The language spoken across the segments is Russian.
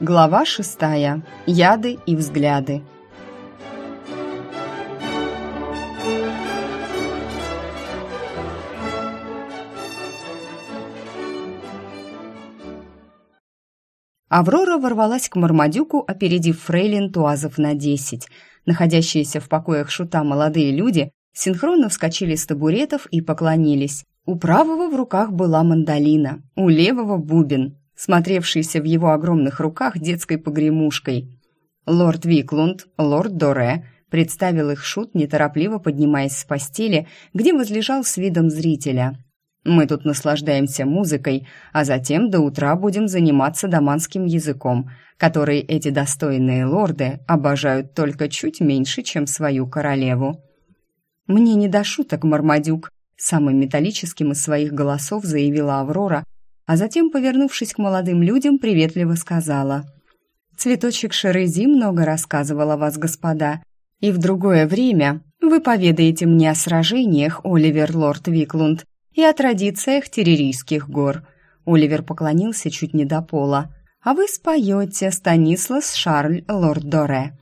Глава шестая. Яды и взгляды. Аврора ворвалась к Мармадюку, опередив фрейлин туазов на десять. Находящиеся в покоях шута молодые люди синхронно вскочили с табуретов и поклонились. У правого в руках была мандолина, у левого — бубен, смотревшийся в его огромных руках детской погремушкой. Лорд Виклунд, лорд Доре представил их шут, неторопливо поднимаясь с постели, где возлежал с видом зрителя. «Мы тут наслаждаемся музыкой, а затем до утра будем заниматься даманским языком, который эти достойные лорды обожают только чуть меньше, чем свою королеву». «Мне не до шуток, Мармадюк», самым металлическим из своих голосов заявила Аврора, а затем, повернувшись к молодым людям, приветливо сказала. «Цветочек Шерези много рассказывал о вас, господа, и в другое время вы поведаете мне о сражениях, Оливер Лорд Виклунд, и о традициях Террерийских гор». Оливер поклонился чуть не до пола. «А вы споете Станислас Шарль Лорд Доре».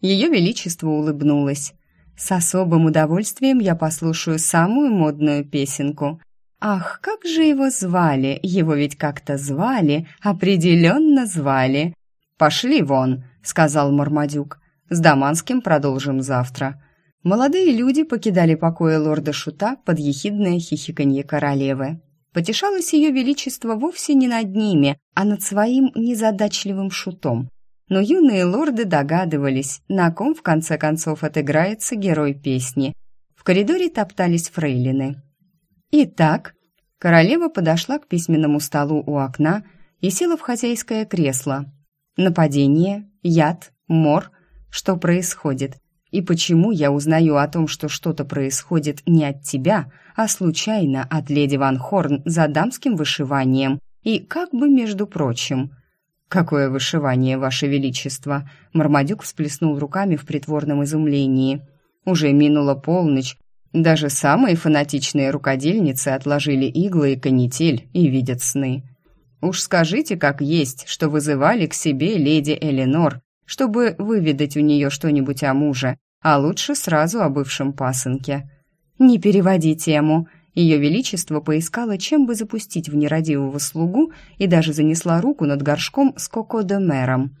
Ее Величество улыбнулась. «С особым удовольствием я послушаю самую модную песенку. Ах, как же его звали? Его ведь как-то звали, определенно звали. «Пошли вон», — сказал Мармадюк. «С Даманским продолжим завтра». Молодые люди покидали покои лорда Шута под ехидное хихиканье королевы. Потешалось ее величество вовсе не над ними, а над своим незадачливым шутом. Но юные лорды догадывались, на ком в конце концов отыграется герой песни. В коридоре топтались фрейлины. Итак, королева подошла к письменному столу у окна и села в хозяйское кресло. Нападение, яд, мор. Что происходит? И почему я узнаю о том, что что-то происходит не от тебя, а случайно от леди Ван Хорн за дамским вышиванием? И как бы между прочим... «Какое вышивание, Ваше Величество!» Мармадюк всплеснул руками в притворном изумлении. «Уже минула полночь, даже самые фанатичные рукодельницы отложили иглы и канитель и видят сны. Уж скажите, как есть, что вызывали к себе леди Эленор, чтобы выведать у нее что-нибудь о муже, а лучше сразу о бывшем пасынке. Не переводи тему. Ее Величество поискало, чем бы запустить в нерадивого слугу и даже занесла руку над горшком с коко-де-мером.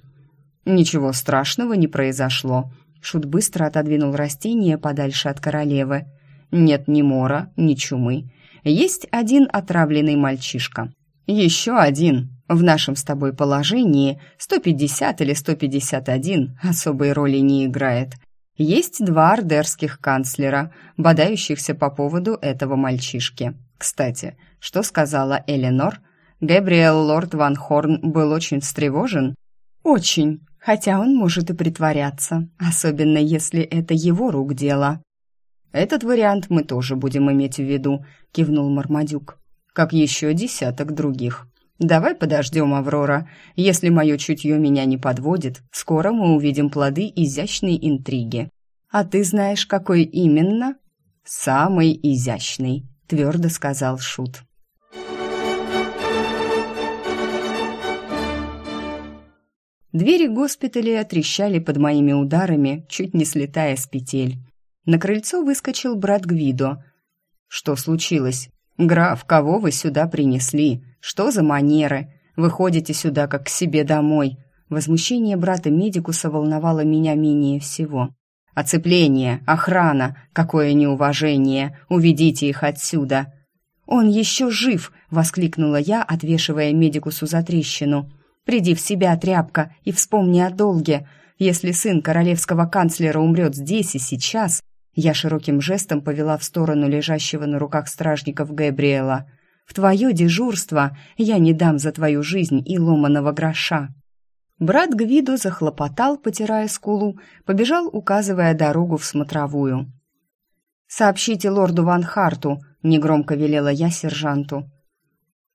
Ничего страшного не произошло. Шут быстро отодвинул растение подальше от королевы. Нет ни мора, ни чумы. Есть один отравленный мальчишка. Еще один. В нашем с тобой положении 150 или 151 особой роли не играет. Есть два ардерских канцлера, бодающихся по поводу этого мальчишки. Кстати, что сказала Эленор? Габриэл Лорд Ван Хорн был очень встревожен? Очень, хотя он может и притворяться, особенно если это его рук дело. «Этот вариант мы тоже будем иметь в виду», — кивнул Мармадюк. «Как еще десяток других. Давай подождем, Аврора. Если мое чутье меня не подводит, скоро мы увидим плоды изящной интриги. А ты знаешь, какой именно?» «Самый изящный», — твердо сказал Шут. Двери госпиталя трещали под моими ударами, чуть не слетая с петель. На крыльцо выскочил брат Гвидо. «Что случилось? Граф, кого вы сюда принесли? Что за манеры? Вы ходите сюда, как к себе домой?» Возмущение брата Медикуса волновало меня менее всего. «Оцепление! Охрана! Какое неуважение! Уведите их отсюда!» «Он еще жив!» — воскликнула я, отвешивая Медикусу за трещину. «Приди в себя, тряпка, и вспомни о долге. Если сын королевского канцлера умрет здесь и сейчас, я широким жестом повела в сторону лежащего на руках стражников Габриэла. «В твое дежурство я не дам за твою жизнь и ломаного гроша». Брат Гвидо захлопотал, потирая скулу, побежал, указывая дорогу в смотровую. «Сообщите лорду Ван Харту», — негромко велела я сержанту.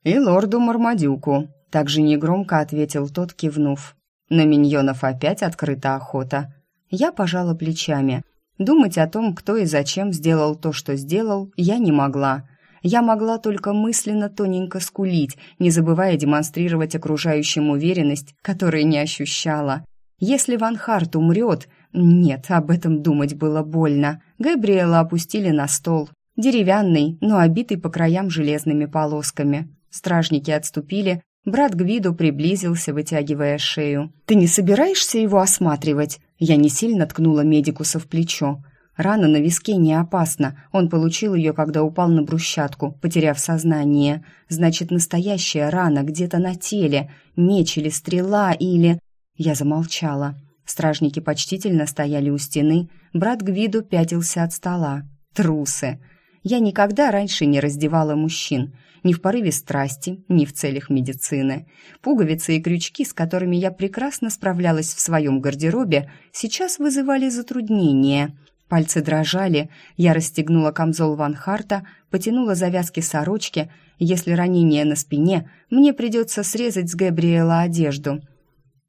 «И лорду Мармадюку», — также негромко ответил тот, кивнув. На миньонов опять открыта охота. Я пожала плечами — Думать о том, кто и зачем сделал то, что сделал, я не могла. Я могла только мысленно тоненько скулить, не забывая демонстрировать окружающим уверенность, которой не ощущала. Если Ван Харт умрет... Нет, об этом думать было больно. Габриэла опустили на стол. Деревянный, но обитый по краям железными полосками. Стражники отступили, брат Гвиду приблизился, вытягивая шею. «Ты не собираешься его осматривать?» Я не сильно ткнула медикуса в плечо. Рана на виске не опасна. Он получил ее, когда упал на брусчатку, потеряв сознание. Значит, настоящая рана где-то на теле. Меч или стрела или... Я замолчала. Стражники почтительно стояли у стены. Брат Гвиду пятился от стола. Трусы. Я никогда раньше не раздевала мужчин. Ни в порыве страсти, ни в целях медицины. Пуговицы и крючки, с которыми я прекрасно справлялась в своем гардеробе, сейчас вызывали затруднения. Пальцы дрожали, я расстегнула камзол Ван Харта, потянула завязки сорочки. Если ранение на спине, мне придется срезать с Габриэла одежду.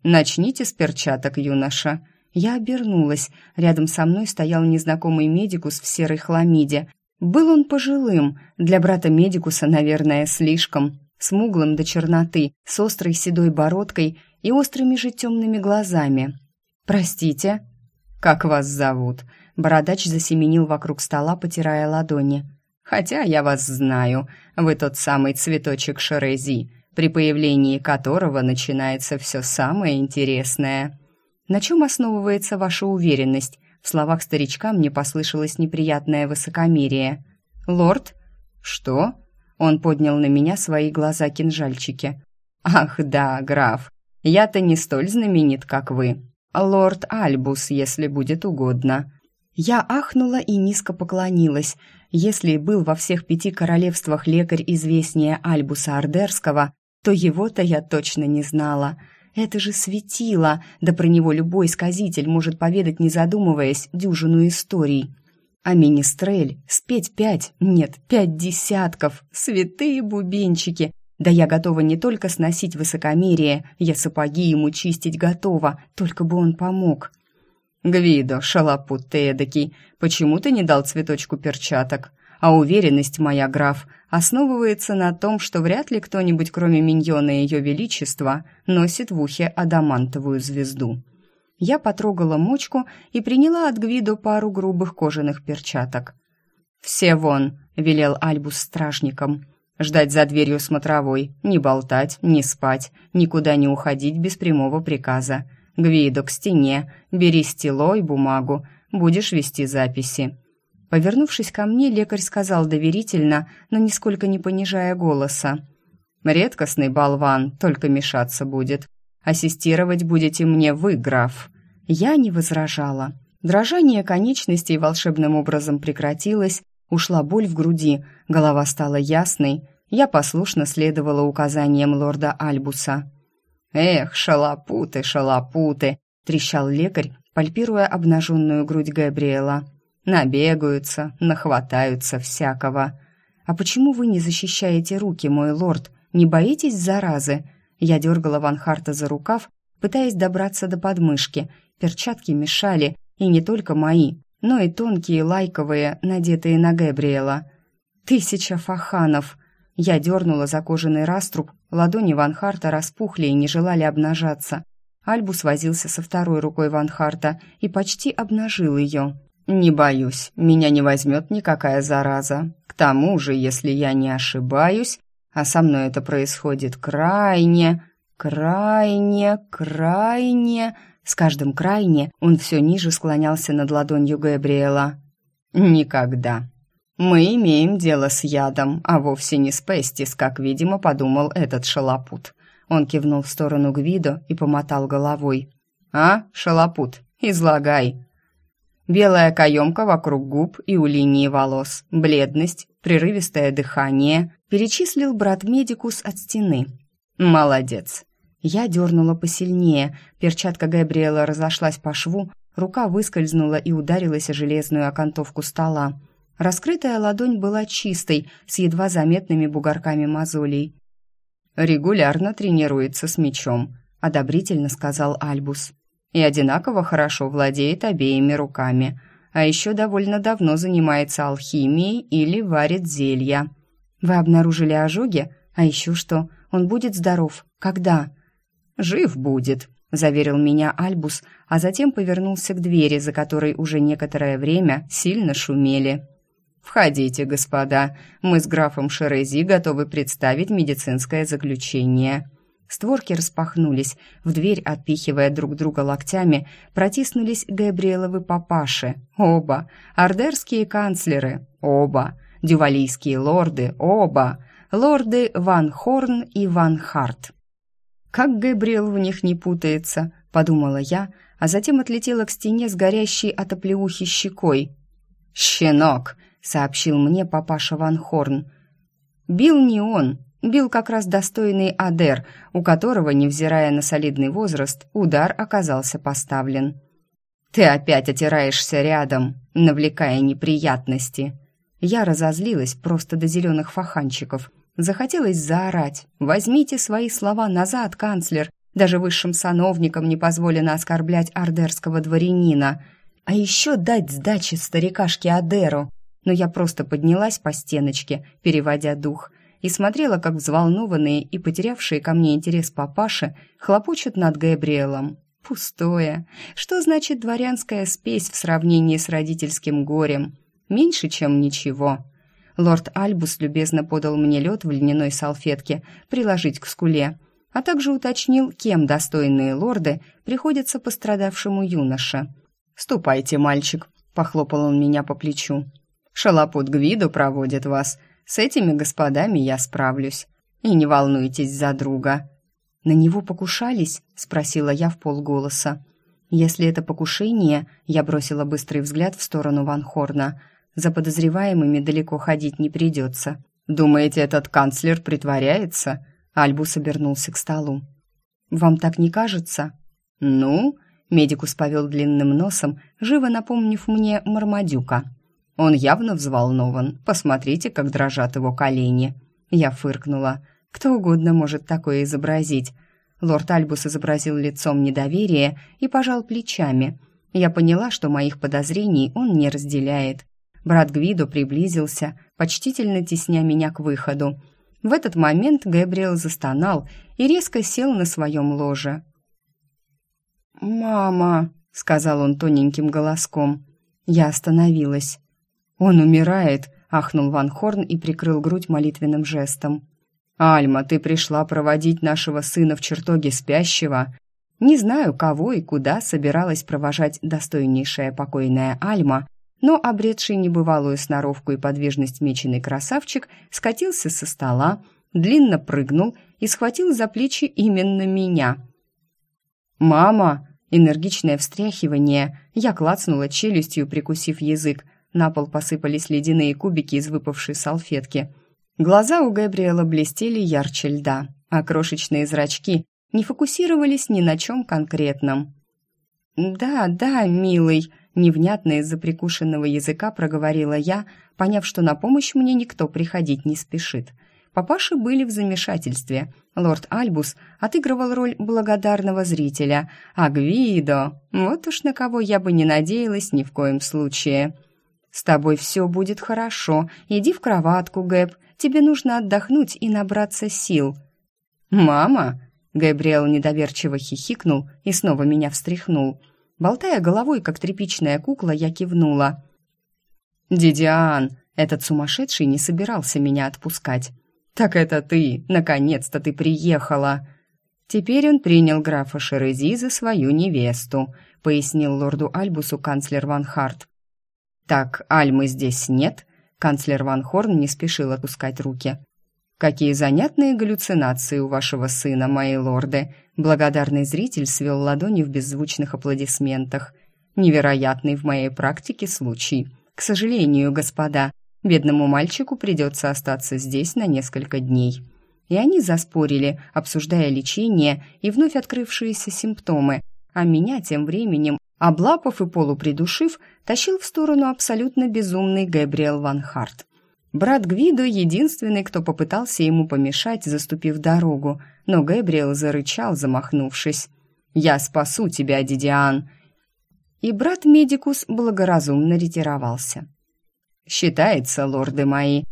«Начните с перчаток, юноша». Я обернулась. Рядом со мной стоял незнакомый медикус в серой хламиде. Был он пожилым, для брата медикуса, наверное, слишком, смуглым до черноты, с острой седой бородкой и острыми же темными глазами. «Простите?» «Как вас зовут?» Бородач засеменил вокруг стола, потирая ладони. «Хотя я вас знаю, вы тот самый цветочек Шерези, при появлении которого начинается все самое интересное. На чем основывается ваша уверенность?» В словах старичка мне послышалось неприятное высокомерие. «Лорд?» «Что?» Он поднял на меня свои глаза-кинжальчики. «Ах да, граф, я-то не столь знаменит, как вы. Лорд Альбус, если будет угодно». Я ахнула и низко поклонилась. Если был во всех пяти королевствах лекарь известнее Альбуса Ардерского, то его-то я точно не знала — это же светило, да про него любой сказитель может поведать, не задумываясь, дюжину историй. А министрель спеть пять, нет, пять десятков, святые бубенчики. Да я готова не только сносить высокомерие, я сапоги ему чистить готова, только бы он помог. «Гвидо, шалопут ты эдакий, почему ты не дал цветочку перчаток?» А уверенность моя, граф, основывается на том, что вряд ли кто-нибудь, кроме миньона Ее Величества, носит в ухе адамантовую звезду. Я потрогала мочку и приняла от Гвидо пару грубых кожаных перчаток. «Все вон!» — велел Альбус стражникам. «Ждать за дверью смотровой, не болтать, не спать, никуда не уходить без прямого приказа. Гвидо к стене, бери стело и бумагу, будешь вести записи». Повернувшись ко мне, лекарь сказал доверительно, но нисколько не понижая голоса. «Редкостный болван, только мешаться будет. Ассистировать будете мне вы, граф». Я не возражала. Дрожание конечностей волшебным образом прекратилось, ушла боль в груди, голова стала ясной. Я послушно следовала указаниям лорда Альбуса. «Эх, шалопуты, шалопуты!» — трещал лекарь, пальпируя обнаженную грудь Габриэла. Набегаются, нахватаются всякого. А почему вы не защищаете руки, мой лорд? Не боитесь заразы? Я дергала Ван Харта за рукав, пытаясь добраться до подмышки. Перчатки мешали, и не только мои, но и тонкие лайковые, надетые на Габриэла. Тысяча фаханов. Я дернула за кожаный раструб, ладони Ван Харта распухли и не желали обнажаться. Альбус возился со второй рукой Ван Харта и почти обнажил ее. «Не боюсь, меня не возьмет никакая зараза. К тому же, если я не ошибаюсь, а со мной это происходит крайне, крайне, крайне...» С каждым крайне он все ниже склонялся над ладонью Габриэла. «Никогда. Мы имеем дело с ядом, а вовсе не с пестис, как, видимо, подумал этот шалопут». Он кивнул в сторону Гвидо и помотал головой. «А, шалопут, излагай!» Белая каемка вокруг губ и у линии волос, бледность, прерывистое дыхание, перечислил брат-медикус от стены. «Молодец!» Я дернула посильнее, перчатка Габриэла разошлась по шву, рука выскользнула и ударилась о железную окантовку стола. Раскрытая ладонь была чистой, с едва заметными бугорками мозолей. «Регулярно тренируется с мечом», — одобрительно сказал Альбус и одинаково хорошо владеет обеими руками, а еще довольно давно занимается алхимией или варит зелья. Вы обнаружили ожоги? А еще что? Он будет здоров. Когда? Жив будет, заверил меня Альбус, а затем повернулся к двери, за которой уже некоторое время сильно шумели. «Входите, господа. Мы с графом Шерези готовы представить медицинское заключение». Створки распахнулись, в дверь, отпихивая друг друга локтями, протиснулись Габриэловы папаши. Оба. Ордерские канцлеры. Оба. Дювалийские лорды. Оба. Лорды Ван Хорн и Ван Харт. «Как Габриэл в них не путается», — подумала я, а затем отлетела к стене с горящей от щекой. «Щенок!» — сообщил мне папаша Ван Хорн. Бил не он, Бил как раз достойный Адер, у которого, невзирая на солидный возраст, удар оказался поставлен. «Ты опять отираешься рядом, навлекая неприятности». Я разозлилась просто до зеленых фаханчиков. Захотелось заорать. «Возьмите свои слова назад, канцлер. Даже высшим сановникам не позволено оскорблять ардерского дворянина. А еще дать сдачи старикашке Адеру». Но я просто поднялась по стеночке, переводя дух – и смотрела, как взволнованные и потерявшие ко мне интерес папаши хлопочут над Габриэлом. Пустое. Что значит дворянская спесь в сравнении с родительским горем? Меньше, чем ничего. Лорд Альбус любезно подал мне лед в льняной салфетке приложить к скуле, а также уточнил, кем достойные лорды приходятся пострадавшему юноше. «Ступайте, мальчик», — похлопал он меня по плечу. «Шалопут Гвиду проводит вас», — с этими господами я справлюсь. И не волнуйтесь за друга». «На него покушались?» — спросила я в полголоса. «Если это покушение...» — я бросила быстрый взгляд в сторону Ван Хорна. «За подозреваемыми далеко ходить не придется». «Думаете, этот канцлер притворяется?» Альбус обернулся к столу. «Вам так не кажется?» «Ну...» — медикус повел длинным носом, живо напомнив мне Мармадюка. Он явно взволнован. Посмотрите, как дрожат его колени. Я фыркнула. Кто угодно может такое изобразить. Лорд Альбус изобразил лицом недоверие и пожал плечами. Я поняла, что моих подозрений он не разделяет. Брат Гвидо приблизился, почтительно тесня меня к выходу. В этот момент Габриэл застонал и резко сел на своем ложе. «Мама», — сказал он тоненьким голоском. Я остановилась. «Он умирает!» — ахнул Ван Хорн и прикрыл грудь молитвенным жестом. «Альма, ты пришла проводить нашего сына в чертоге спящего?» Не знаю, кого и куда собиралась провожать достойнейшая покойная Альма, но обретший небывалую сноровку и подвижность меченый красавчик скатился со стола, длинно прыгнул и схватил за плечи именно меня. «Мама!» Энергичное встряхивание. Я клацнула челюстью, прикусив язык, на пол посыпались ледяные кубики из выпавшей салфетки. Глаза у Габриэла блестели ярче льда, а крошечные зрачки не фокусировались ни на чем конкретном. «Да, да, милый», — невнятно из-за прикушенного языка проговорила я, поняв, что на помощь мне никто приходить не спешит. Папаши были в замешательстве. Лорд Альбус отыгрывал роль благодарного зрителя, а Гвидо... Вот уж на кого я бы не надеялась ни в коем случае. «С тобой все будет хорошо. Иди в кроватку, Гэб. Тебе нужно отдохнуть и набраться сил». «Мама!» Габриэл недоверчиво хихикнул и снова меня встряхнул. Болтая головой, как тряпичная кукла, я кивнула. «Дидиан!» Этот сумасшедший не собирался меня отпускать. «Так это ты! Наконец-то ты приехала!» Теперь он принял графа Шерези за свою невесту, пояснил лорду Альбусу канцлер Ван Харт. «Так, Альмы здесь нет?» Канцлер Ван Хорн не спешил отпускать руки. «Какие занятные галлюцинации у вашего сына, мои лорды!» Благодарный зритель свел ладони в беззвучных аплодисментах. «Невероятный в моей практике случай. К сожалению, господа, бедному мальчику придется остаться здесь на несколько дней». И они заспорили, обсуждая лечение и вновь открывшиеся симптомы, а меня тем временем Облапав и полупридушив, тащил в сторону абсолютно безумный Габриэл Ван Харт. Брат Гвидо единственный, кто попытался ему помешать, заступив дорогу, но Габриэл зарычал, замахнувшись. «Я спасу тебя, Дидиан!» И брат Медикус благоразумно ретировался. «Считается, лорды мои!»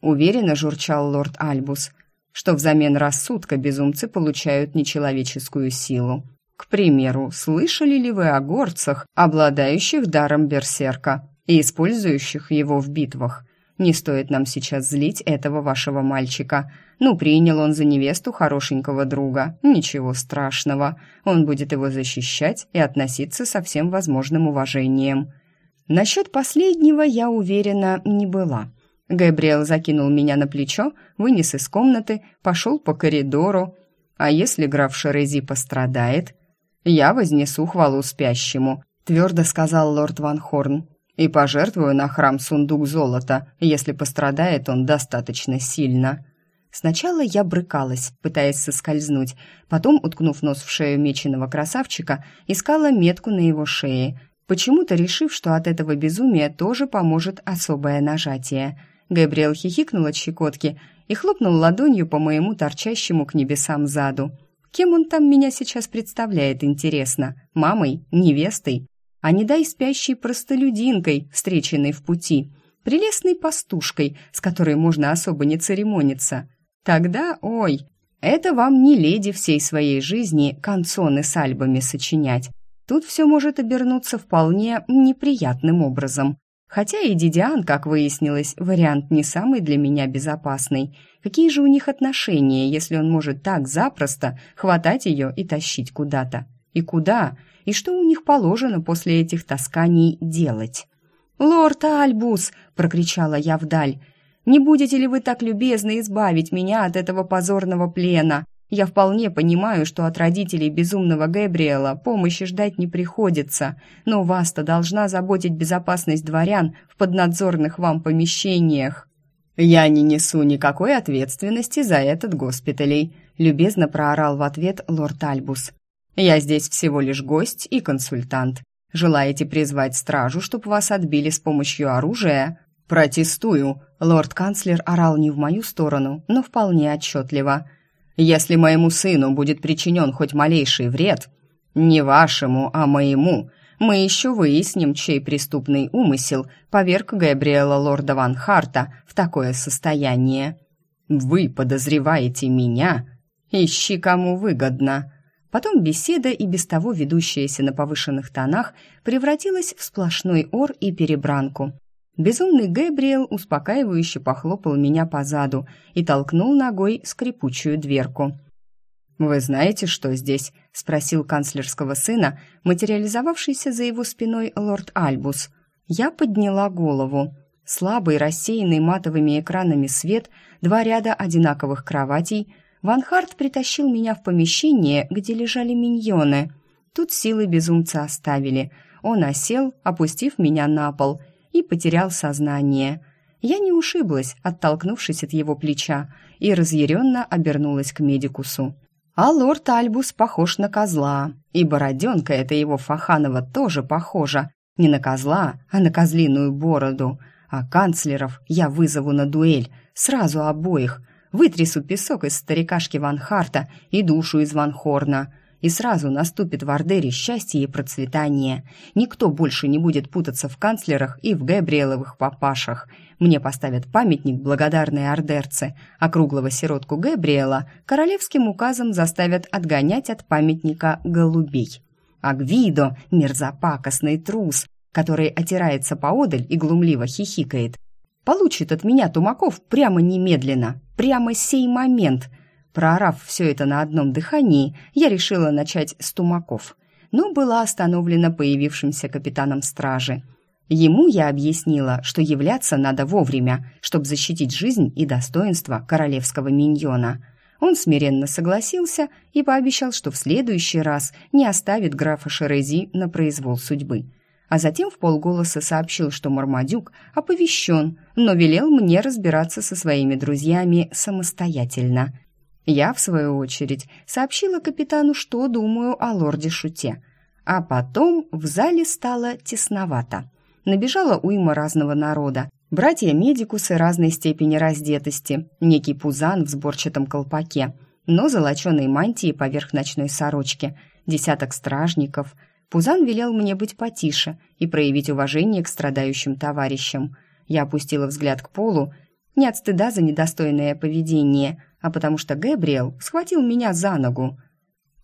уверенно журчал лорд Альбус, что взамен рассудка безумцы получают нечеловеческую силу. К примеру, слышали ли вы о горцах, обладающих даром берсерка и использующих его в битвах? Не стоит нам сейчас злить этого вашего мальчика. Ну, принял он за невесту хорошенького друга. Ничего страшного. Он будет его защищать и относиться со всем возможным уважением. Насчет последнего я уверена не была. Габриэл закинул меня на плечо, вынес из комнаты, пошел по коридору. А если граф Шерези пострадает, я вознесу хвалу спящему, твердо сказал лорд Ван Хорн и пожертвую на храм сундук золота, если пострадает он достаточно сильно. Сначала я брыкалась, пытаясь соскользнуть, потом, уткнув нос в шею меченого красавчика, искала метку на его шее, почему-то решив, что от этого безумия тоже поможет особое нажатие. Габриэл хихикнул от щекотки и хлопнул ладонью по моему торчащему к небесам заду. Кем он там меня сейчас представляет, интересно? Мамой? Невестой? а не дай спящей простолюдинкой, встреченной в пути, прелестной пастушкой, с которой можно особо не церемониться. Тогда, ой, это вам не леди всей своей жизни канцоны с альбами сочинять. Тут все может обернуться вполне неприятным образом. Хотя и Дидиан, как выяснилось, вариант не самый для меня безопасный. Какие же у них отношения, если он может так запросто хватать ее и тащить куда-то? И куда? и что у них положено после этих тасканий делать. «Лорд Альбус!» — прокричала я вдаль. «Не будете ли вы так любезны избавить меня от этого позорного плена? Я вполне понимаю, что от родителей безумного Габриэла помощи ждать не приходится, но вас-то должна заботить безопасность дворян в поднадзорных вам помещениях». «Я не несу никакой ответственности за этот госпиталей», — любезно проорал в ответ лорд Альбус. Я здесь всего лишь гость и консультант. Желаете призвать стражу, чтобы вас отбили с помощью оружия? Протестую. Лорд-канцлер орал не в мою сторону, но вполне отчетливо. Если моему сыну будет причинен хоть малейший вред, не вашему, а моему, мы еще выясним, чей преступный умысел поверг Габриэла лорда Ван Харта в такое состояние. Вы подозреваете меня? Ищи, кому выгодно. Потом беседа, и без того ведущаяся на повышенных тонах, превратилась в сплошной ор и перебранку. Безумный Гэбриэл успокаивающе похлопал меня по заду и толкнул ногой скрипучую дверку. «Вы знаете, что здесь?» — спросил канцлерского сына, материализовавшийся за его спиной лорд Альбус. Я подняла голову. Слабый, рассеянный матовыми экранами свет, два ряда одинаковых кроватей — Ван Харт притащил меня в помещение, где лежали миньоны. Тут силы безумца оставили. Он осел, опустив меня на пол, и потерял сознание. Я не ушиблась, оттолкнувшись от его плеча, и разъяренно обернулась к медикусу. А лорд Альбус похож на козла, и бороденка эта его Фаханова тоже похожа. Не на козла, а на козлиную бороду. А канцлеров я вызову на дуэль, сразу обоих – вытрясу песок из старикашки Ван Харта и душу из Ван Хорна, и сразу наступит в Ордере счастье и процветание. Никто больше не будет путаться в канцлерах и в Габриэловых папашах. Мне поставят памятник благодарные ордерцы, а круглого сиротку Габриэла королевским указом заставят отгонять от памятника голубей. А Гвидо, мерзопакостный трус, который отирается поодаль и глумливо хихикает, получит от меня Тумаков прямо немедленно, прямо сей момент. Проорав все это на одном дыхании, я решила начать с Тумаков, но была остановлена появившимся капитаном стражи. Ему я объяснила, что являться надо вовремя, чтобы защитить жизнь и достоинство королевского миньона. Он смиренно согласился и пообещал, что в следующий раз не оставит графа Шерези на произвол судьбы – а затем в полголоса сообщил, что Мармадюк оповещен, но велел мне разбираться со своими друзьями самостоятельно. Я, в свою очередь, сообщила капитану, что думаю о лорде Шуте. А потом в зале стало тесновато. Набежала уйма разного народа. Братья-медикусы разной степени раздетости, некий пузан в сборчатом колпаке, но золоченой мантии поверх ночной сорочки, десяток стражников — Пузан велел мне быть потише и проявить уважение к страдающим товарищам. Я опустила взгляд к полу Не от стыда за недостойное поведение, а потому что Гэбриэл схватил меня за ногу.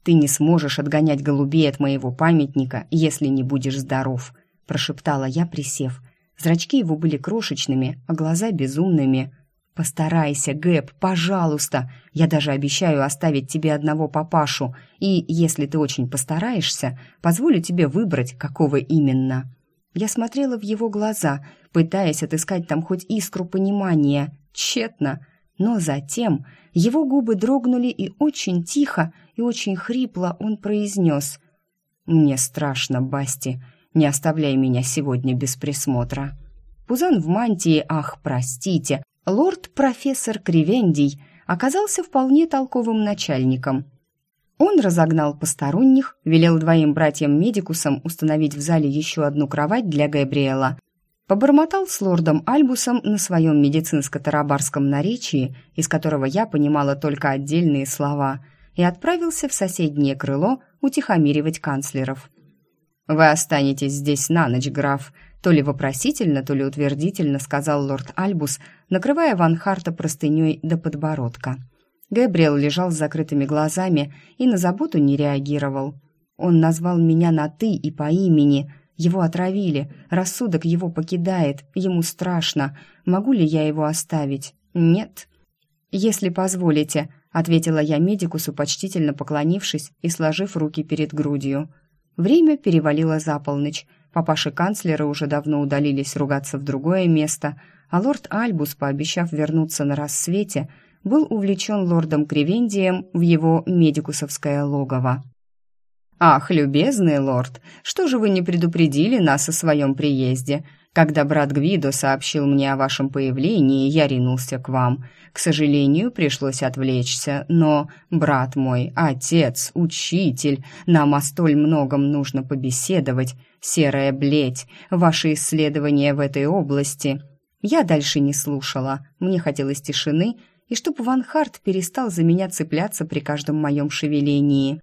«Ты не сможешь отгонять голубей от моего памятника, если не будешь здоров», прошептала я, присев. Зрачки его были крошечными, а глаза безумными. «Постарайся, Гэб, пожалуйста. Я даже обещаю оставить тебе одного папашу, и, если ты очень постараешься, позволю тебе выбрать, какого именно». Я смотрела в его глаза, пытаясь отыскать там хоть искру понимания. Тщетно. Но затем его губы дрогнули, и очень тихо и очень хрипло он произнес «Мне страшно, Басти, не оставляй меня сегодня без присмотра». Пузан в мантии, ах, простите, лорд-профессор Кривендий оказался вполне толковым начальником. Он разогнал посторонних, велел двоим братьям-медикусам установить в зале еще одну кровать для Габриэла, побормотал с лордом Альбусом на своем медицинско-тарабарском наречии, из которого я понимала только отдельные слова, и отправился в соседнее крыло утихомиривать канцлеров. «Вы останетесь здесь на ночь, граф», то ли вопросительно, то ли утвердительно сказал лорд Альбус, накрывая Ван Харта простыней до подбородка. Гэбриэл лежал с закрытыми глазами и на заботу не реагировал. Он назвал меня на «ты» и по имени. Его отравили, рассудок его покидает, ему страшно. Могу ли я его оставить? Нет. «Если позволите», — ответила я медикусу, почтительно поклонившись и сложив руки перед грудью. Время перевалило за полночь. Папаши канцлера уже давно удалились ругаться в другое место, а лорд Альбус, пообещав вернуться на рассвете, был увлечен лордом Кривендием в его медикусовское логово. «Ах, любезный лорд, что же вы не предупредили нас о своем приезде? Когда брат Гвидо сообщил мне о вашем появлении, я ринулся к вам. К сожалению, пришлось отвлечься, но, брат мой, отец, учитель, нам о столь многом нужно побеседовать. Серая бледь, ваши исследования в этой области». Я дальше не слушала, мне хотелось тишины, и чтобы Ван Харт перестал за меня цепляться при каждом моем шевелении.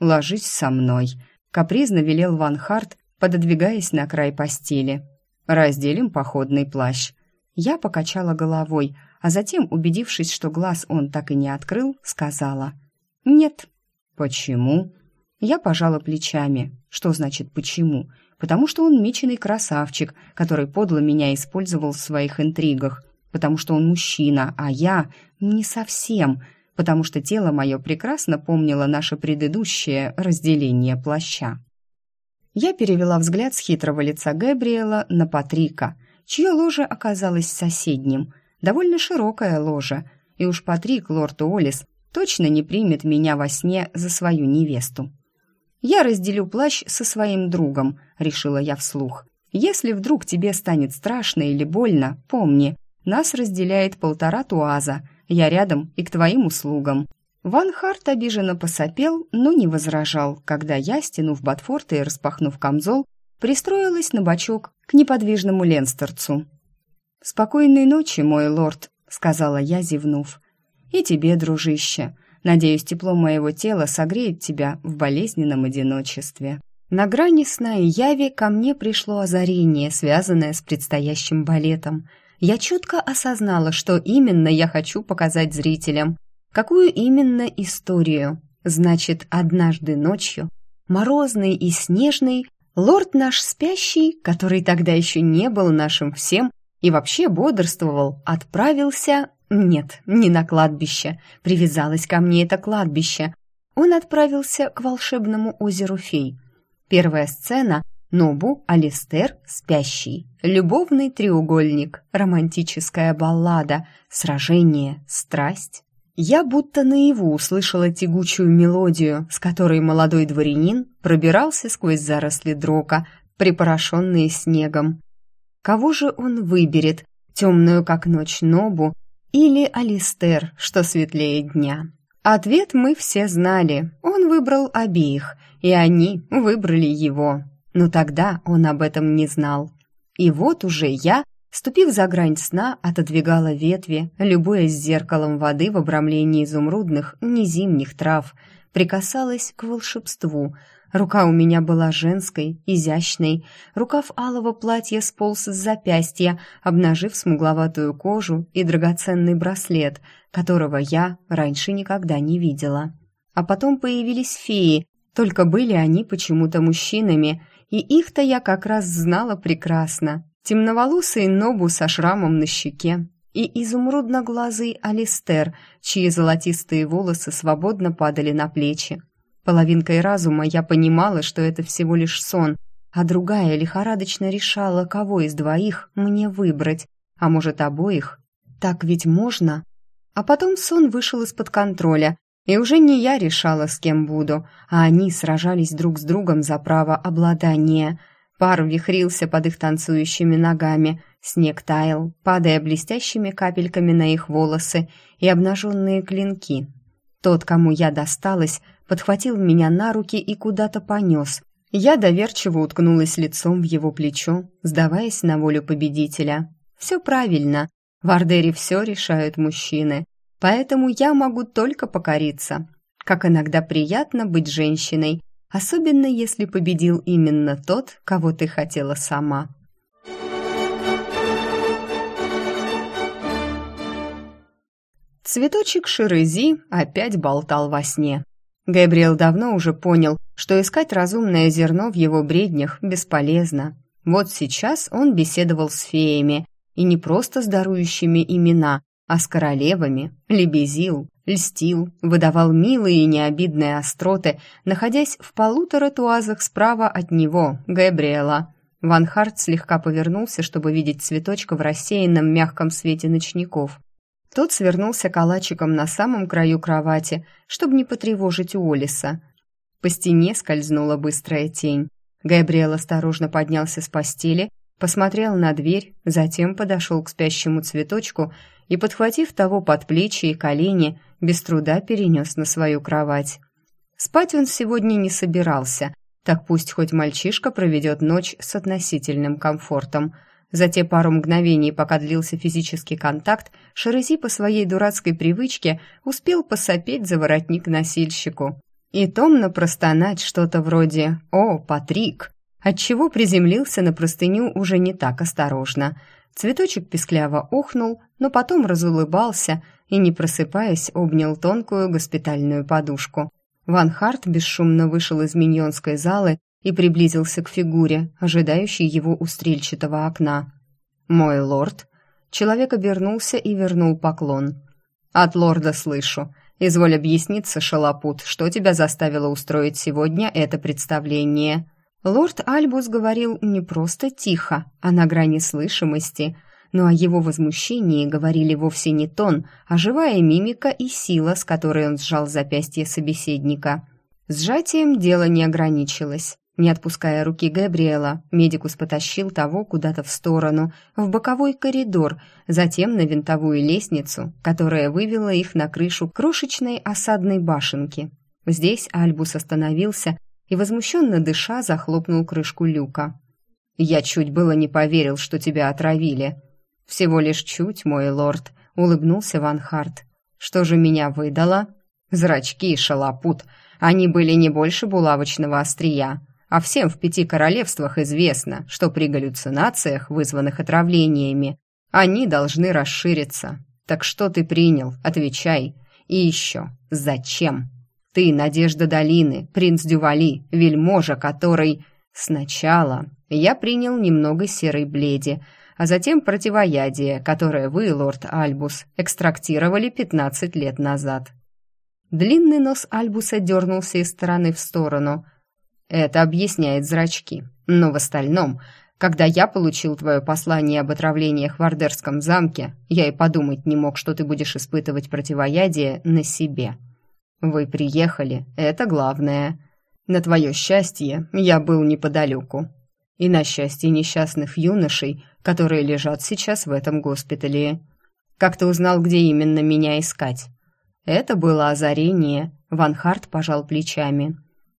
«Ложись со мной», — капризно велел Ван Харт, пододвигаясь на край постели. «Разделим походный плащ». Я покачала головой, а затем, убедившись, что глаз он так и не открыл, сказала «Нет». «Почему?» Я пожала плечами. Что значит «почему»? Потому что он меченый красавчик, который подло меня использовал в своих интригах потому что он мужчина, а я не совсем, потому что тело мое прекрасно помнило наше предыдущее разделение плаща. Я перевела взгляд с хитрого лица Габриэла на Патрика, чье ложе оказалось соседним, довольно широкое ложе, и уж Патрик, лорд Уоллес, точно не примет меня во сне за свою невесту. «Я разделю плащ со своим другом», — решила я вслух. «Если вдруг тебе станет страшно или больно, помни, нас разделяет полтора туаза. Я рядом и к твоим услугам». Ван Харт обиженно посопел, но не возражал, когда я, стянув ботфорты и распахнув камзол, пристроилась на бочок к неподвижному ленстерцу. «Спокойной ночи, мой лорд», — сказала я, зевнув. «И тебе, дружище. Надеюсь, тепло моего тела согреет тебя в болезненном одиночестве». На грани сна и яви ко мне пришло озарение, связанное с предстоящим балетом — я четко осознала, что именно я хочу показать зрителям, какую именно историю. Значит, однажды ночью, морозный и снежный, лорд наш спящий, который тогда еще не был нашим всем и вообще бодрствовал, отправился... Нет, не на кладбище. Привязалось ко мне это кладбище. Он отправился к волшебному озеру фей. Первая сцена Нобу, Алистер, Спящий, Любовный треугольник, Романтическая баллада, Сражение, Страсть. Я будто наяву услышала тягучую мелодию, с которой молодой дворянин пробирался сквозь заросли дрока, припорошенные снегом. Кого же он выберет, темную как ночь Нобу или Алистер, что светлее дня? Ответ мы все знали, он выбрал обеих, и они выбрали его но тогда он об этом не знал. И вот уже я Ступив за грань сна, отодвигала ветви, любуясь зеркалом воды в обрамлении изумрудных, незимних трав, прикасалась к волшебству. Рука у меня была женской, изящной. Рукав алого платья сполз с запястья, обнажив смугловатую кожу и драгоценный браслет, которого я раньше никогда не видела. А потом появились феи, только были они почему-то мужчинами, и их-то я как раз знала прекрасно темноволосый Нобу со шрамом на щеке и изумрудноглазый Алистер, чьи золотистые волосы свободно падали на плечи. Половинкой разума я понимала, что это всего лишь сон, а другая лихорадочно решала, кого из двоих мне выбрать, а может обоих. Так ведь можно? А потом сон вышел из-под контроля, и уже не я решала, с кем буду, а они сражались друг с другом за право обладания – Пар вихрился под их танцующими ногами, снег таял, падая блестящими капельками на их волосы и обнаженные клинки. Тот, кому я досталась, подхватил меня на руки и куда-то понес. Я доверчиво уткнулась лицом в его плечо, сдаваясь на волю победителя. Все правильно, в Ардере все решают мужчины, поэтому я могу только покориться. Как иногда приятно быть женщиной, особенно если победил именно тот, кого ты хотела сама. Цветочек Ширызи опять болтал во сне. Габриэл давно уже понял, что искать разумное зерно в его бреднях бесполезно. Вот сейчас он беседовал с феями, и не просто с дарующими имена, а с королевами, лебезил, льстил, выдавал милые и необидные остроты, находясь в полутора туазах справа от него, Габриэла. Ван Харт слегка повернулся, чтобы видеть цветочка в рассеянном мягком свете ночников. Тот свернулся калачиком на самом краю кровати, чтобы не потревожить Уоллиса. По стене скользнула быстрая тень. Габриэл осторожно поднялся с постели, посмотрел на дверь, затем подошел к спящему цветочку и, подхватив того под плечи и колени, без труда перенес на свою кровать. Спать он сегодня не собирался, так пусть хоть мальчишка проведет ночь с относительным комфортом. За те пару мгновений, пока длился физический контакт, Шерези по своей дурацкой привычке успел посопеть за воротник носильщику. И томно простонать что-то вроде «О, Патрик!», отчего приземлился на простыню уже не так осторожно. Цветочек пескляво охнул, но потом разулыбался и, не просыпаясь, обнял тонкую госпитальную подушку. Ван Харт бесшумно вышел из миньонской залы и приблизился к фигуре, ожидающей его у стрельчатого окна. «Мой лорд!» Человек обернулся и вернул поклон. «От лорда слышу. Изволь объясниться, шалопут, что тебя заставило устроить сегодня это представление?» Лорд Альбус говорил не просто тихо, а на грани слышимости – но о его возмущении говорили вовсе не тон, а живая мимика и сила, с которой он сжал запястье собеседника. Сжатием дело не ограничилось. Не отпуская руки Габриэла, медикус потащил того куда-то в сторону, в боковой коридор, затем на винтовую лестницу, которая вывела их на крышу крошечной осадной башенки. Здесь Альбус остановился и, возмущенно дыша, захлопнул крышку люка. «Я чуть было не поверил, что тебя отравили», «Всего лишь чуть, мой лорд», — улыбнулся Ван Харт. «Что же меня выдало?» «Зрачки, шалопут. Они были не больше булавочного острия. А всем в пяти королевствах известно, что при галлюцинациях, вызванных отравлениями, они должны расшириться. Так что ты принял? Отвечай. И еще, зачем? Ты, Надежда Долины, принц Дювали, вельможа, который... Сначала я принял немного серой бледи, а затем противоядие, которое вы, лорд Альбус, экстрактировали 15 лет назад. Длинный нос Альбуса дернулся из стороны в сторону. Это объясняет зрачки. Но в остальном, когда я получил твое послание об отравлениях в Ардерском замке, я и подумать не мог, что ты будешь испытывать противоядие на себе. Вы приехали, это главное. На твое счастье, я был неподалеку. И на счастье несчастных юношей, которые лежат сейчас в этом госпитале. Как ты узнал, где именно меня искать? Это было озарение. Ван Харт пожал плечами.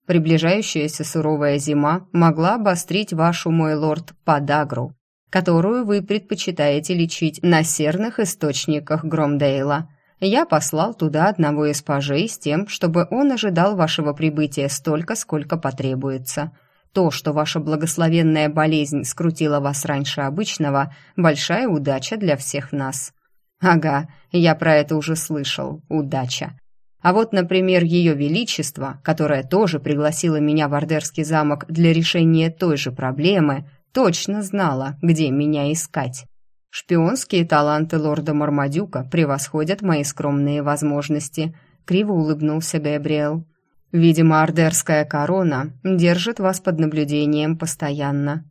Приближающаяся суровая зима могла обострить вашу, мой лорд, подагру. которую вы предпочитаете лечить на серных источниках Громдейла. Я послал туда одного из пажей с тем, чтобы он ожидал вашего прибытия столько, сколько потребуется. То, что ваша благословенная болезнь скрутила вас раньше обычного, большая удача для всех нас. Ага, я про это уже слышал. Удача. А вот, например, ее величество, которое тоже пригласило меня в Ордерский замок для решения той же проблемы, точно знала, где меня искать. Шпионские таланты лорда Мармадюка превосходят мои скромные возможности, криво улыбнулся Габриэл. Видимо, ордерская корона держит вас под наблюдением постоянно.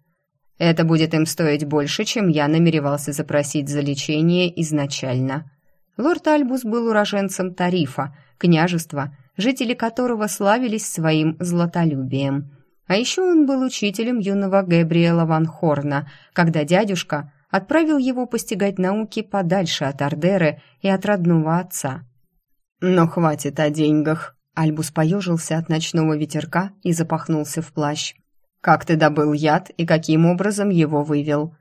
Это будет им стоить больше, чем я намеревался запросить за лечение изначально. Лорд Альбус был уроженцем Тарифа, княжества, жители которого славились своим златолюбием. А еще он был учителем юного Габриэла Ван Хорна, когда дядюшка отправил его постигать науки подальше от Ордеры и от родного отца. «Но хватит о деньгах», — Альбус поежился от ночного ветерка и запахнулся в плащ. «Как ты добыл яд и каким образом его вывел?»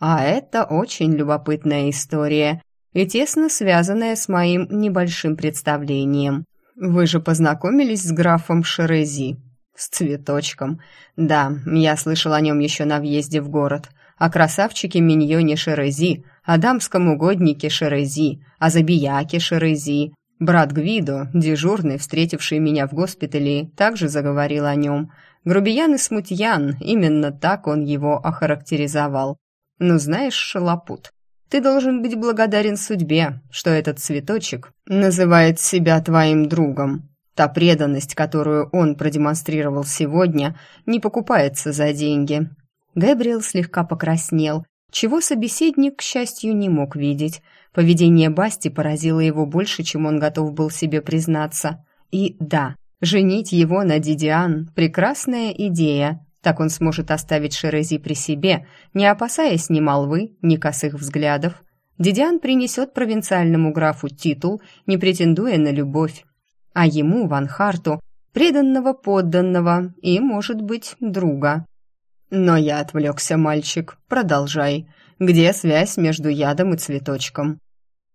«А это очень любопытная история и тесно связанная с моим небольшим представлением. Вы же познакомились с графом Шерези, с цветочком. Да, я слышал о нем еще на въезде в город. О красавчике-миньоне Шерези, о дамском угоднике Шерези, о забияке Шерези. Брат Гвидо, дежурный, встретивший меня в госпитале, также заговорил о нем. Грубиян и смутьян, именно так он его охарактеризовал. Ну, знаешь, шалопут, ты должен быть благодарен судьбе, что этот цветочек называет себя твоим другом. Та преданность, которую он продемонстрировал сегодня, не покупается за деньги. Гэбриэл слегка покраснел, чего собеседник, к счастью, не мог видеть. Поведение Басти поразило его больше, чем он готов был себе признаться. И да, женить его на Дидиан – прекрасная идея, так он сможет оставить Шерези при себе, не опасаясь ни молвы, ни косых взглядов. Дидиан принесет провинциальному графу титул, не претендуя на любовь. А ему, Ван Харту, преданного подданного и, может быть, друга. Но я отвлекся, мальчик. Продолжай. Где связь между ядом и цветочком?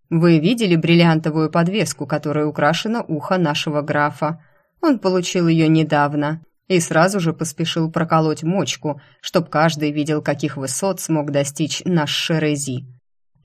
Вы видели бриллиантовую подвеску, которой украшено ухо нашего графа? Он получил ее недавно и сразу же поспешил проколоть мочку, чтоб каждый видел, каких высот смог достичь наш Шерези.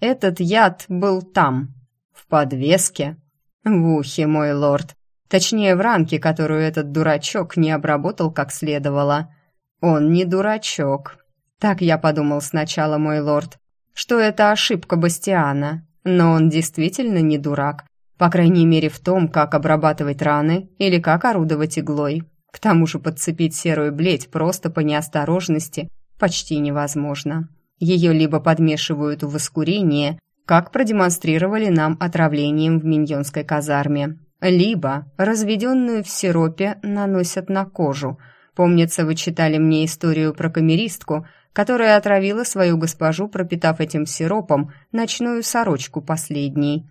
Этот яд был там, в подвеске, в ухе, мой лорд, точнее в ранке, которую этот дурачок не обработал как следовало. Он не дурачок. Так я подумал сначала, мой лорд, что это ошибка Бастиана, но он действительно не дурак, по крайней мере в том, как обрабатывать раны или как орудовать иглой. К тому же подцепить серую бледь просто по неосторожности почти невозможно. Ее либо подмешивают в воскурение, как продемонстрировали нам отравлением в миньонской казарме, либо разведенную в сиропе наносят на кожу. Помнится, вы читали мне историю про камеристку, которая отравила свою госпожу, пропитав этим сиропом ночную сорочку последней.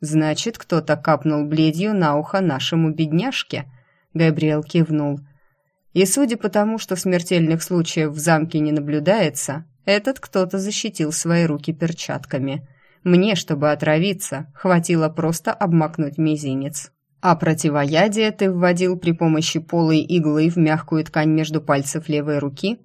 Значит, кто-то капнул бледью на ухо нашему бедняжке – Габриэл кивнул. И судя по тому, что смертельных случаев в замке не наблюдается, этот кто-то защитил свои руки перчатками. Мне, чтобы отравиться, хватило просто обмакнуть мизинец. А противоядие ты вводил при помощи полой иглы в мягкую ткань между пальцев левой руки?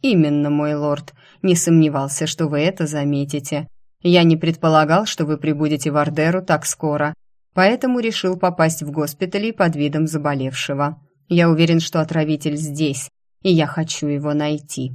Именно, мой лорд. Не сомневался, что вы это заметите. Я не предполагал, что вы прибудете в Ардеру так скоро, поэтому решил попасть в госпиталь под видом заболевшего. Я уверен, что отравитель здесь, и я хочу его найти».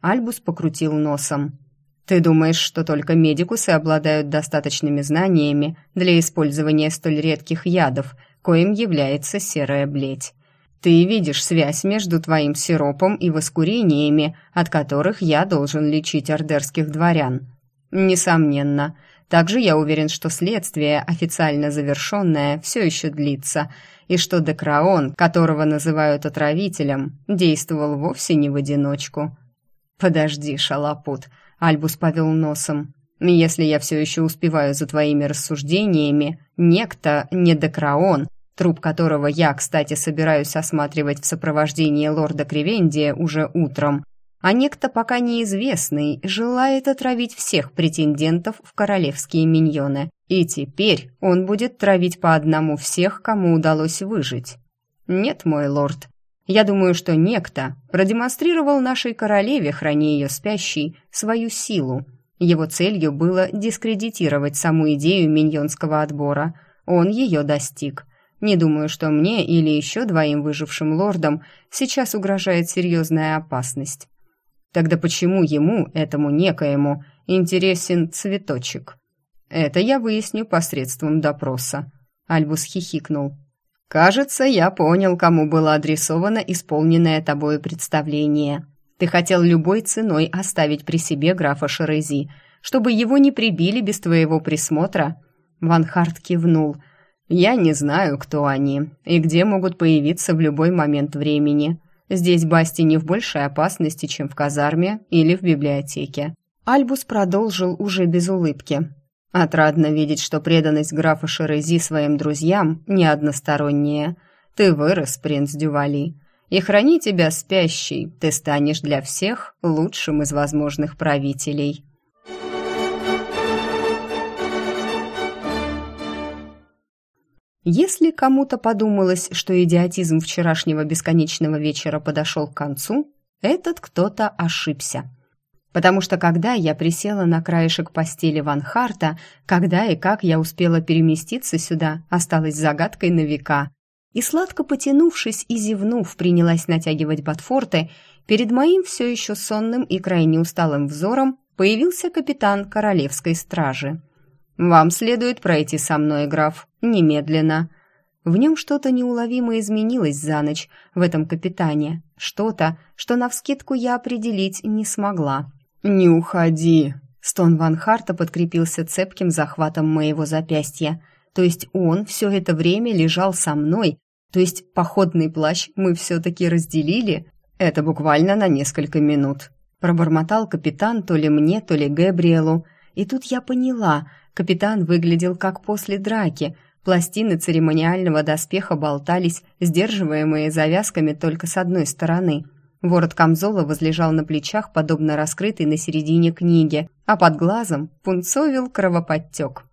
Альбус покрутил носом. «Ты думаешь, что только медикусы обладают достаточными знаниями для использования столь редких ядов, коим является серая бледь? Ты видишь связь между твоим сиропом и воскурениями, от которых я должен лечить ордерских дворян?» «Несомненно. Также я уверен, что следствие, официально завершенное, все еще длится, и что Декраон, которого называют отравителем, действовал вовсе не в одиночку. «Подожди, шалопут», — Альбус повел носом. «Если я все еще успеваю за твоими рассуждениями, некто, не Декраон, труп которого я, кстати, собираюсь осматривать в сопровождении лорда Кривендия уже утром, а некто пока неизвестный желает отравить всех претендентов в королевские миньоны. И теперь он будет травить по одному всех, кому удалось выжить. Нет, мой лорд, я думаю, что некто продемонстрировал нашей королеве, храни ее спящей, свою силу. Его целью было дискредитировать саму идею миньонского отбора. Он ее достиг. Не думаю, что мне или еще двоим выжившим лордам сейчас угрожает серьезная опасность. Тогда почему ему, этому некоему, интересен цветочек? Это я выясню посредством допроса. Альбус хихикнул. Кажется, я понял, кому было адресовано исполненное тобой представление. Ты хотел любой ценой оставить при себе графа Шерези, чтобы его не прибили без твоего присмотра. Ван Харт кивнул. Я не знаю, кто они и где могут появиться в любой момент времени. Здесь Басти не в большей опасности, чем в казарме или в библиотеке. Альбус продолжил уже без улыбки. Отрадно видеть, что преданность графа Шерези своим друзьям не односторонняя. Ты вырос, принц Дювали, и храни тебя спящий, ты станешь для всех лучшим из возможных правителей. Если кому-то подумалось, что идиотизм вчерашнего бесконечного вечера подошел к концу, этот кто-то ошибся потому что когда я присела на краешек постели Ван Харта, когда и как я успела переместиться сюда, осталось загадкой на века. И сладко потянувшись и зевнув, принялась натягивать ботфорты, перед моим все еще сонным и крайне усталым взором появился капитан королевской стражи. «Вам следует пройти со мной, граф, немедленно». В нем что-то неуловимо изменилось за ночь в этом капитане, что-то, что навскидку я определить не смогла. «Не уходи!» Стон Ван Харта подкрепился цепким захватом моего запястья. То есть он все это время лежал со мной, то есть походный плащ мы все-таки разделили? Это буквально на несколько минут. Пробормотал капитан то ли мне, то ли Габриэлу. И тут я поняла, капитан выглядел как после драки. Пластины церемониального доспеха болтались, сдерживаемые завязками только с одной стороны – Ворот камзола возлежал на плечах, подобно раскрытой на середине книги, а под глазом пунцовил кровоподтек.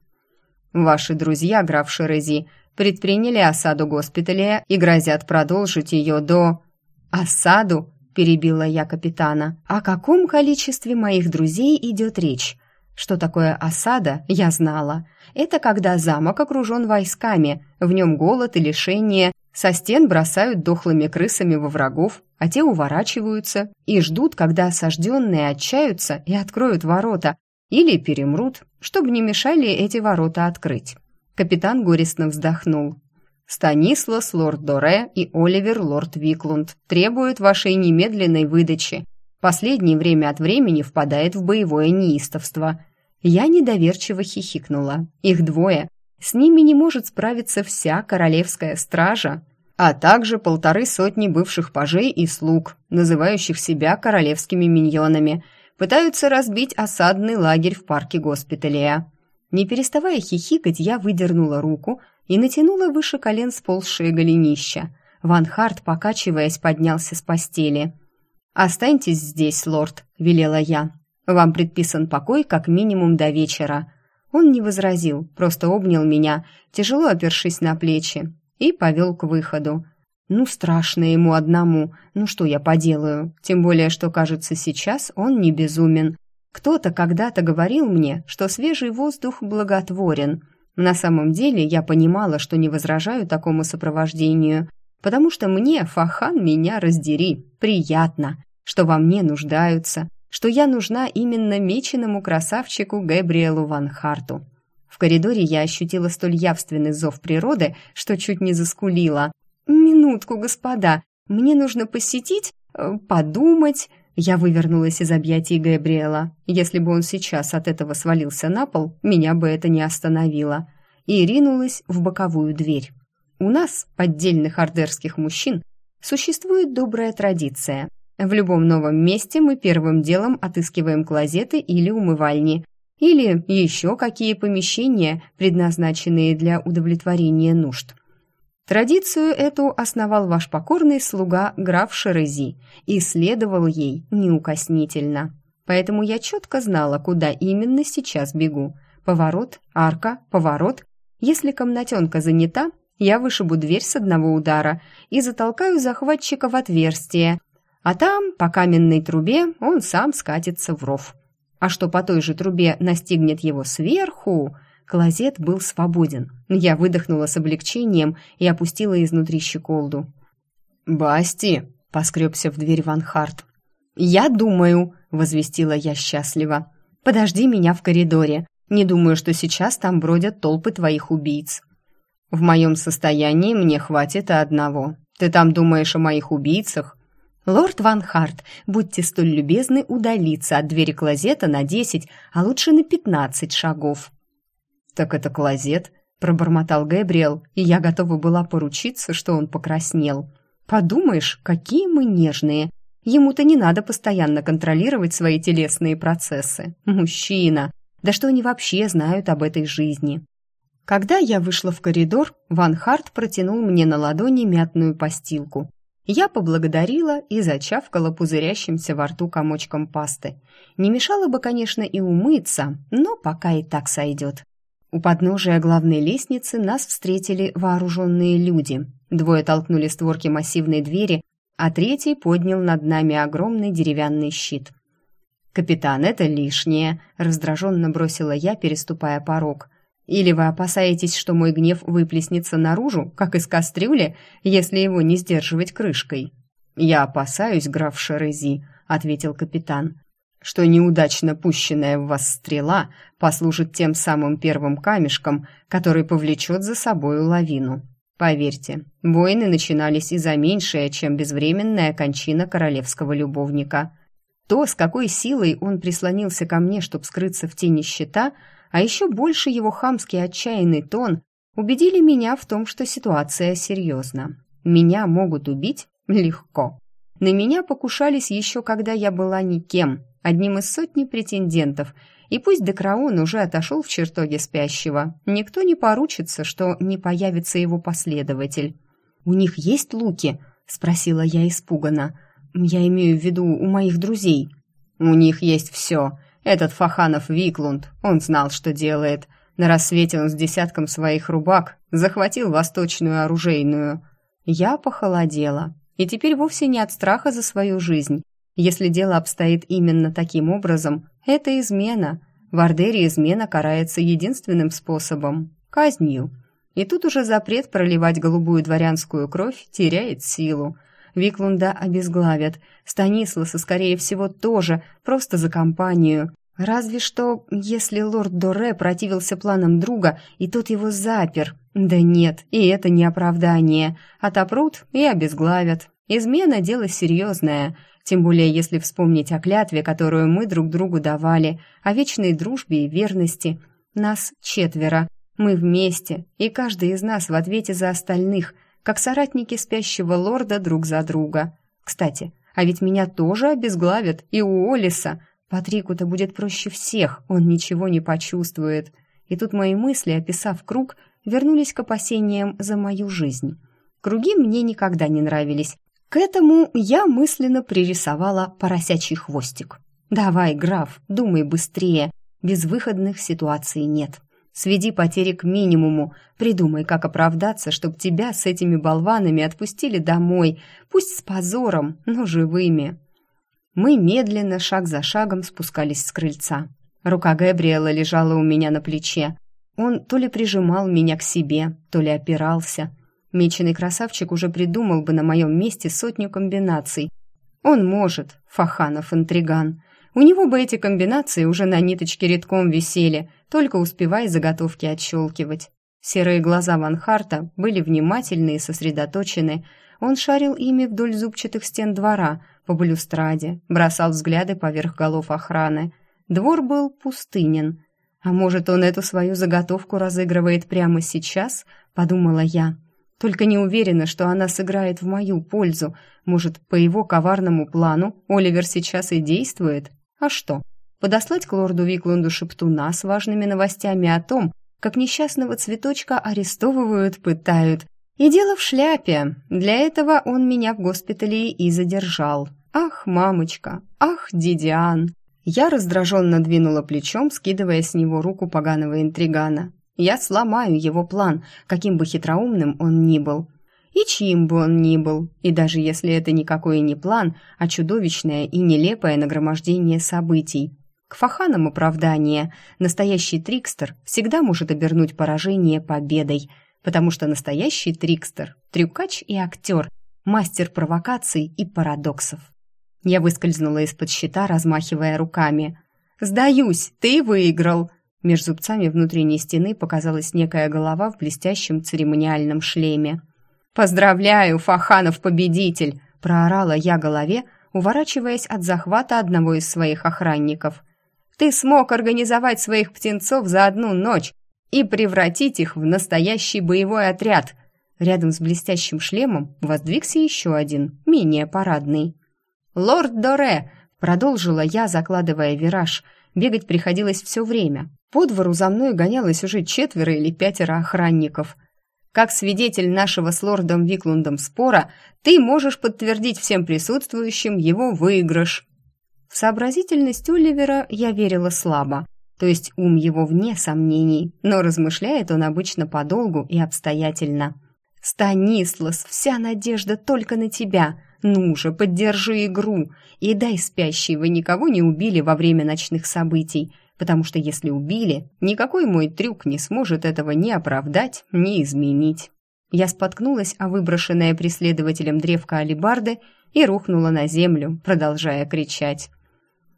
«Ваши друзья, граф Шерези, предприняли осаду госпиталя и грозят продолжить ее до...» «Осаду?» – перебила я капитана. «О каком количестве моих друзей идет речь?» Что такое осада, я знала. Это когда замок окружен войсками, в нем голод и лишение, со стен бросают дохлыми крысами во врагов, а те уворачиваются и ждут, когда осажденные отчаются и откроют ворота, или перемрут, чтобы не мешали эти ворота открыть. Капитан горестно вздохнул. «Станислас лорд Доре и Оливер лорд Виклунд требуют вашей немедленной выдачи. Последнее время от времени впадает в боевое неистовство». Я недоверчиво хихикнула. «Их двое. С ними не может справиться вся королевская стража а также полторы сотни бывших пажей и слуг, называющих себя королевскими миньонами, пытаются разбить осадный лагерь в парке госпиталя. Не переставая хихикать, я выдернула руку и натянула выше колен сползшее голенища. Ван Харт, покачиваясь, поднялся с постели. «Останьтесь здесь, лорд», — велела я. «Вам предписан покой как минимум до вечера». Он не возразил, просто обнял меня, тяжело опершись на плечи, и повел к выходу. Ну, страшно ему одному. Ну, что я поделаю? Тем более, что, кажется, сейчас он не безумен. Кто-то когда-то говорил мне, что свежий воздух благотворен. На самом деле я понимала, что не возражаю такому сопровождению, потому что мне, Фахан, меня раздери, приятно, что во мне нуждаются, что я нужна именно меченому красавчику Габриэлу Ван Харту. В коридоре я ощутила столь явственный зов природы, что чуть не заскулила. «Минутку, господа, мне нужно посетить, э, подумать...» Я вывернулась из объятий Габриэла. Если бы он сейчас от этого свалился на пол, меня бы это не остановило. И ринулась в боковую дверь. У нас, поддельных ордерских мужчин, существует добрая традиция. В любом новом месте мы первым делом отыскиваем клозеты или умывальни, или еще какие помещения, предназначенные для удовлетворения нужд. Традицию эту основал ваш покорный слуга граф Шерези и следовал ей неукоснительно. Поэтому я четко знала, куда именно сейчас бегу. Поворот, арка, поворот. Если комнатенка занята, я вышибу дверь с одного удара и затолкаю захватчика в отверстие, а там, по каменной трубе, он сам скатится в ров. А что по той же трубе настигнет его сверху, клозет был свободен. Я выдохнула с облегчением и опустила изнутри щеколду. «Басти!» — поскребся в дверь Ван Харт. «Я думаю», — возвестила я счастливо. «Подожди меня в коридоре. Не думаю, что сейчас там бродят толпы твоих убийц». «В моем состоянии мне хватит одного. Ты там думаешь о моих убийцах?» «Лорд Ван Харт, будьте столь любезны удалиться от двери клозета на десять, а лучше на пятнадцать шагов». «Так это клозет», — пробормотал Гэбриэл, и я готова была поручиться, что он покраснел. «Подумаешь, какие мы нежные! Ему-то не надо постоянно контролировать свои телесные процессы. Мужчина! Да что они вообще знают об этой жизни?» Когда я вышла в коридор, Ван Харт протянул мне на ладони мятную постилку. Я поблагодарила и зачавкала пузырящимся во рту комочком пасты. Не мешало бы, конечно, и умыться, но пока и так сойдет. У подножия главной лестницы нас встретили вооруженные люди. Двое толкнули створки массивной двери, а третий поднял над нами огромный деревянный щит. «Капитан, это лишнее», — раздраженно бросила я, переступая порог. Или вы опасаетесь, что мой гнев выплеснется наружу, как из кастрюли, если его не сдерживать крышкой?» «Я опасаюсь, граф Шерези», — ответил капитан, «что неудачно пущенная в вас стрела послужит тем самым первым камешком, который повлечет за собою лавину. Поверьте, войны начинались и за меньшее, чем безвременная кончина королевского любовника. То, с какой силой он прислонился ко мне, чтобы скрыться в тени щита — а еще больше его хамский отчаянный тон убедили меня в том, что ситуация серьезна. Меня могут убить легко. На меня покушались еще когда я была никем, одним из сотни претендентов, и пусть Декраон уже отошел в чертоге спящего, никто не поручится, что не появится его последователь. «У них есть луки?» — спросила я испуганно. «Я имею в виду у моих друзей». «У них есть все», этот Фаханов Виклунд, он знал, что делает. На рассвете он с десятком своих рубак захватил восточную оружейную. Я похолодела. И теперь вовсе не от страха за свою жизнь. Если дело обстоит именно таким образом, это измена. В Ардере измена карается единственным способом – казнью. И тут уже запрет проливать голубую дворянскую кровь теряет силу. Виклунда обезглавят. Станисласа, скорее всего, тоже, просто за компанию. Разве что, если лорд Доре противился планам друга, и тот его запер. Да нет, и это не оправдание. Отопрут и обезглавят. Измена – дело серьезное. Тем более, если вспомнить о клятве, которую мы друг другу давали, о вечной дружбе и верности. Нас четверо. Мы вместе, и каждый из нас в ответе за остальных – как соратники спящего лорда друг за друга. Кстати, а ведь меня тоже обезглавят и у Олиса. Патрику-то будет проще всех, он ничего не почувствует. И тут мои мысли, описав круг, вернулись к опасениям за мою жизнь. Круги мне никогда не нравились. К этому я мысленно пририсовала поросячий хвостик. «Давай, граф, думай быстрее. Безвыходных ситуаций нет». Сведи потери к минимуму. Придумай, как оправдаться, чтобы тебя с этими болванами отпустили домой, пусть с позором, но живыми. Мы медленно, шаг за шагом, спускались с крыльца. Рука Габриэла лежала у меня на плече. Он то ли прижимал меня к себе, то ли опирался. Меченый красавчик уже придумал бы на моем месте сотню комбинаций. Он может, Фаханов-интриган. У него бы эти комбинации уже на ниточке редком висели, только успевай заготовки отщелкивать. Серые глаза Ван Харта были внимательны и сосредоточены. Он шарил ими вдоль зубчатых стен двора, по балюстраде, бросал взгляды поверх голов охраны. Двор был пустынен. «А может, он эту свою заготовку разыгрывает прямо сейчас?» — подумала я. «Только не уверена, что она сыграет в мою пользу. Может, по его коварному плану Оливер сейчас и действует?» А что? Подослать к лорду Виклунду шептуна с важными новостями о том, как несчастного цветочка арестовывают, пытают. И дело в шляпе. Для этого он меня в госпитале и задержал. Ах, мамочка, ах, Дидиан. Я раздраженно двинула плечом, скидывая с него руку поганого интригана. Я сломаю его план, каким бы хитроумным он ни был. И чьим бы он ни был, и даже если это никакой не план, а чудовищное и нелепое нагромождение событий. К фаханам оправдание. Настоящий трикстер всегда может обернуть поражение победой – потому что настоящий трикстер, трюкач и актер, мастер провокаций и парадоксов. Я выскользнула из-под щита, размахивая руками. «Сдаюсь, ты выиграл!» Меж зубцами внутренней стены показалась некая голова в блестящем церемониальном шлеме. «Поздравляю, Фаханов победитель!» – проорала я голове, уворачиваясь от захвата одного из своих охранников. «Ты смог организовать своих птенцов за одну ночь, и превратить их в настоящий боевой отряд. Рядом с блестящим шлемом воздвигся еще один, менее парадный. «Лорд Доре!» — продолжила я, закладывая вираж. Бегать приходилось все время. По двору за мной гонялось уже четверо или пятеро охранников. Как свидетель нашего с лордом Виклундом спора, ты можешь подтвердить всем присутствующим его выигрыш. В сообразительность Оливера я верила слабо. То есть ум его вне сомнений, но размышляет он обычно подолгу и обстоятельно. «Станислас, вся надежда только на тебя. Ну же, поддержи игру и дай спящей, вы никого не убили во время ночных событий, потому что если убили, никакой мой трюк не сможет этого ни оправдать, ни изменить». Я споткнулась о выброшенное преследователем древко алибарды и рухнула на землю, продолжая кричать.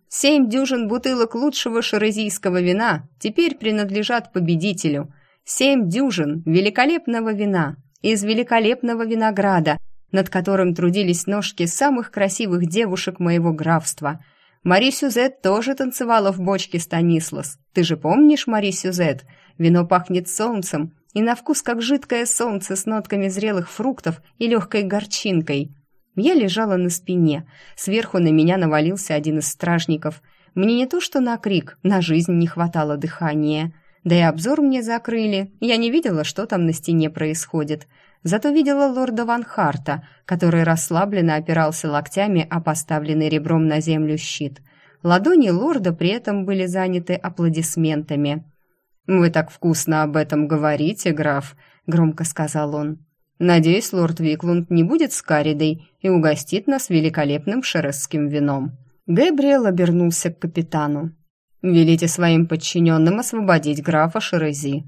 Семь дюжин бутылок лучшего шерезийского вина теперь принадлежат победителю. Семь дюжин великолепного вина из великолепного винограда, над которым трудились ножки самых красивых девушек моего графства. Мари Сюзет тоже танцевала в бочке Станислас. Ты же помнишь Мари Сюзет? Вино пахнет солнцем и на вкус как жидкое солнце с нотками зрелых фруктов и легкой горчинкой. Я лежала на спине. Сверху на меня навалился один из стражников. Мне не то что на крик, на жизнь не хватало дыхания. Да и обзор мне закрыли. Я не видела, что там на стене происходит. Зато видела лорда Ван Харта, который расслабленно опирался локтями о поставленный ребром на землю щит. Ладони лорда при этом были заняты аплодисментами. «Вы так вкусно об этом говорите, граф», — громко сказал он. Надеюсь, лорд Виклунд не будет с Каридой и угостит нас великолепным шересским вином». Гэбриэл обернулся к капитану. «Велите своим подчиненным освободить графа Шерези».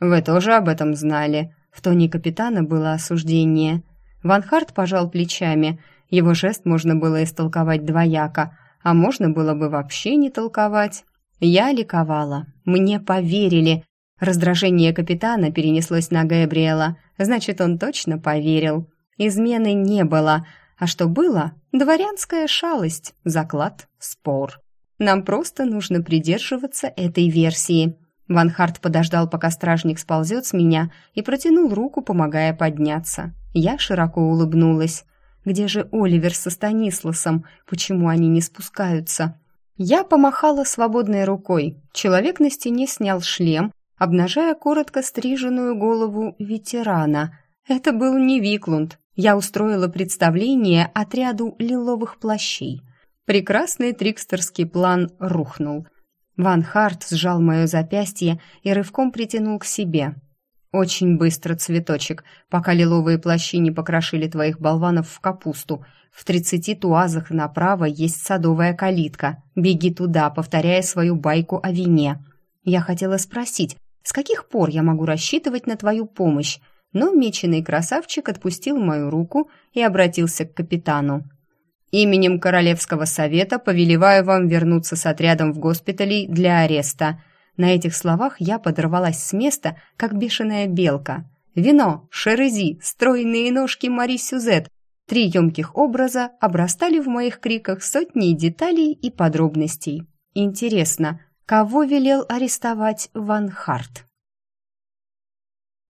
«Вы тоже об этом знали?» В тоне капитана было осуждение. Ван Харт пожал плечами. Его жест можно было истолковать двояко, а можно было бы вообще не толковать. Я ликовала. Мне поверили. Раздражение капитана перенеслось на Габриэла. Значит, он точно поверил. Измены не было. А что было? Дворянская шалость, заклад, спор. Нам просто нужно придерживаться этой версии. Ван Харт подождал, пока стражник сползет с меня, и протянул руку, помогая подняться. Я широко улыбнулась. Где же Оливер со Станисласом? Почему они не спускаются? Я помахала свободной рукой. Человек на стене снял шлем обнажая коротко стриженную голову ветерана. Это был не Виклунд. Я устроила представление отряду лиловых плащей. Прекрасный трикстерский план рухнул. Ван Харт сжал мое запястье и рывком притянул к себе. «Очень быстро, цветочек, пока лиловые плащи не покрошили твоих болванов в капусту. В тридцати туазах направо есть садовая калитка. Беги туда, повторяя свою байку о вине». Я хотела спросить, с каких пор я могу рассчитывать на твою помощь? Но меченый красавчик отпустил мою руку и обратился к капитану. «Именем Королевского совета повелеваю вам вернуться с отрядом в госпиталей для ареста». На этих словах я подорвалась с места, как бешеная белка. Вино, шерези, стройные ножки Мари Сюзет, три емких образа обрастали в моих криках сотни деталей и подробностей. Интересно, Кого велел арестовать Ван Харт?